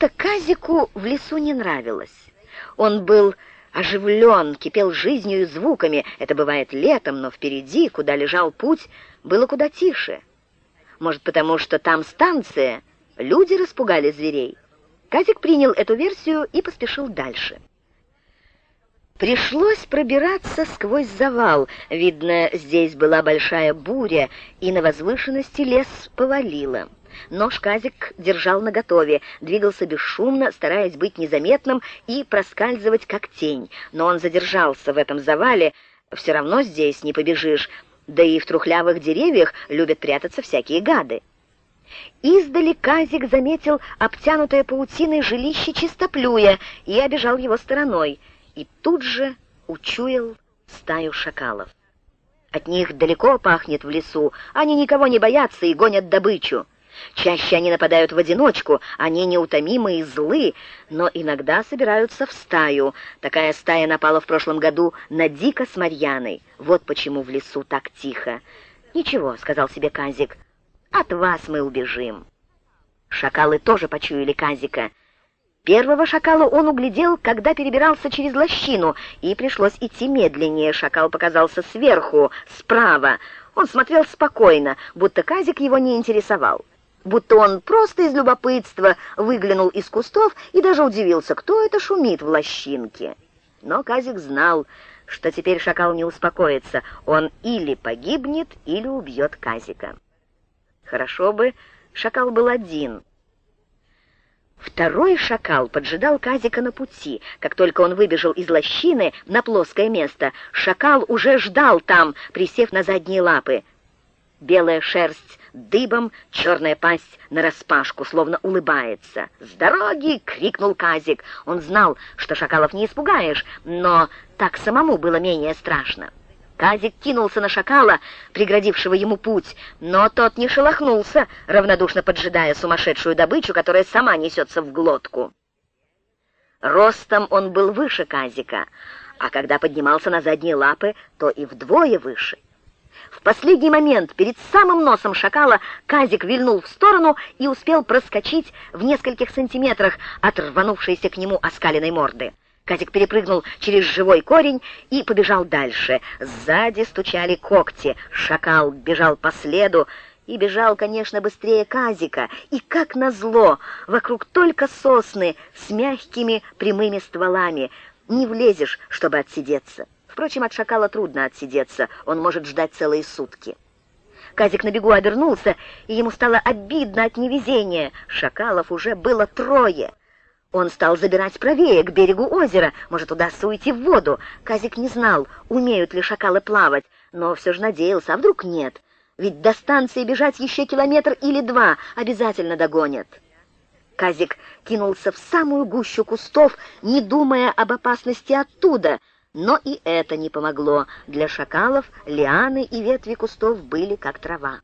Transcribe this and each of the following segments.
Что-то Казику в лесу не нравилось. Он был оживлен, кипел жизнью и звуками. Это бывает летом, но впереди, куда лежал путь, было куда тише. Может, потому что там станция, люди распугали зверей. Казик принял эту версию и поспешил дальше. Пришлось пробираться сквозь завал. Видно, здесь была большая буря, и на возвышенности лес повалило. Нож Казик держал наготове, двигался бесшумно, стараясь быть незаметным и проскальзывать как тень. Но он задержался в этом завале, все равно здесь не побежишь, да и в трухлявых деревьях любят прятаться всякие гады. Издали Казик заметил обтянутое паутиной жилище чистоплюя и обежал его стороной и тут же учуял стаю шакалов. От них далеко пахнет в лесу, они никого не боятся и гонят добычу. Чаще они нападают в одиночку, они неутомимы и злы, но иногда собираются в стаю. Такая стая напала в прошлом году на Дика с Марьяной. Вот почему в лесу так тихо. «Ничего», — сказал себе Казик, — «от вас мы убежим». Шакалы тоже почуяли Казика. Первого шакала он углядел, когда перебирался через лощину, и пришлось идти медленнее. Шакал показался сверху, справа. Он смотрел спокойно, будто Казик его не интересовал. Будто он просто из любопытства выглянул из кустов и даже удивился, кто это шумит в лощинке. Но Казик знал, что теперь шакал не успокоится. Он или погибнет, или убьет Казика. Хорошо бы шакал был один — Второй шакал поджидал Казика на пути. Как только он выбежал из лощины на плоское место, шакал уже ждал там, присев на задние лапы. Белая шерсть дыбом, черная пасть нараспашку, словно улыбается. «С дороги!» — крикнул Казик. Он знал, что шакалов не испугаешь, но так самому было менее страшно. Казик кинулся на шакала, преградившего ему путь, но тот не шелохнулся, равнодушно поджидая сумасшедшую добычу, которая сама несется в глотку. Ростом он был выше Казика, а когда поднимался на задние лапы, то и вдвое выше. В последний момент перед самым носом шакала Казик вильнул в сторону и успел проскочить в нескольких сантиметрах от рванувшейся к нему оскаленной морды. Казик перепрыгнул через живой корень и побежал дальше. Сзади стучали когти. Шакал бежал по следу и бежал, конечно, быстрее Казика. И, как назло, вокруг только сосны с мягкими прямыми стволами. Не влезешь, чтобы отсидеться. Впрочем, от шакала трудно отсидеться, он может ждать целые сутки. Казик на бегу обернулся, и ему стало обидно от невезения. Шакалов уже было трое. Он стал забирать правее, к берегу озера. Может, удастся уйти в воду. Казик не знал, умеют ли шакалы плавать, но все же надеялся, а вдруг нет. Ведь до станции бежать еще километр или два обязательно догонят. Казик кинулся в самую гущу кустов, не думая об опасности оттуда, но и это не помогло. Для шакалов лианы и ветви кустов были как трава.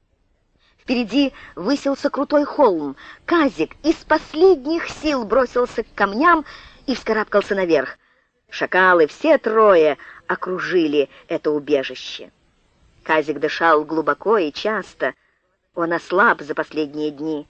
Впереди высился крутой холм. Казик из последних сил бросился к камням и вскарабкался наверх. Шакалы, все трое, окружили это убежище. Казик дышал глубоко и часто. Он ослаб за последние дни.